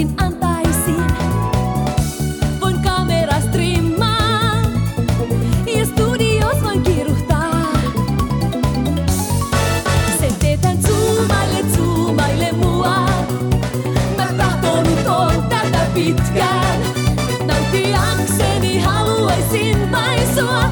minäkin antaisin. Voin kamera strimmaa ja studios voin kiruhtaa. Sen tetän zoomaille, zoomaille mua. Mä tahton nyt on tätä pitkään. Nauttiakseni haluaisin vain sua.